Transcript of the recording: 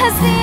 has been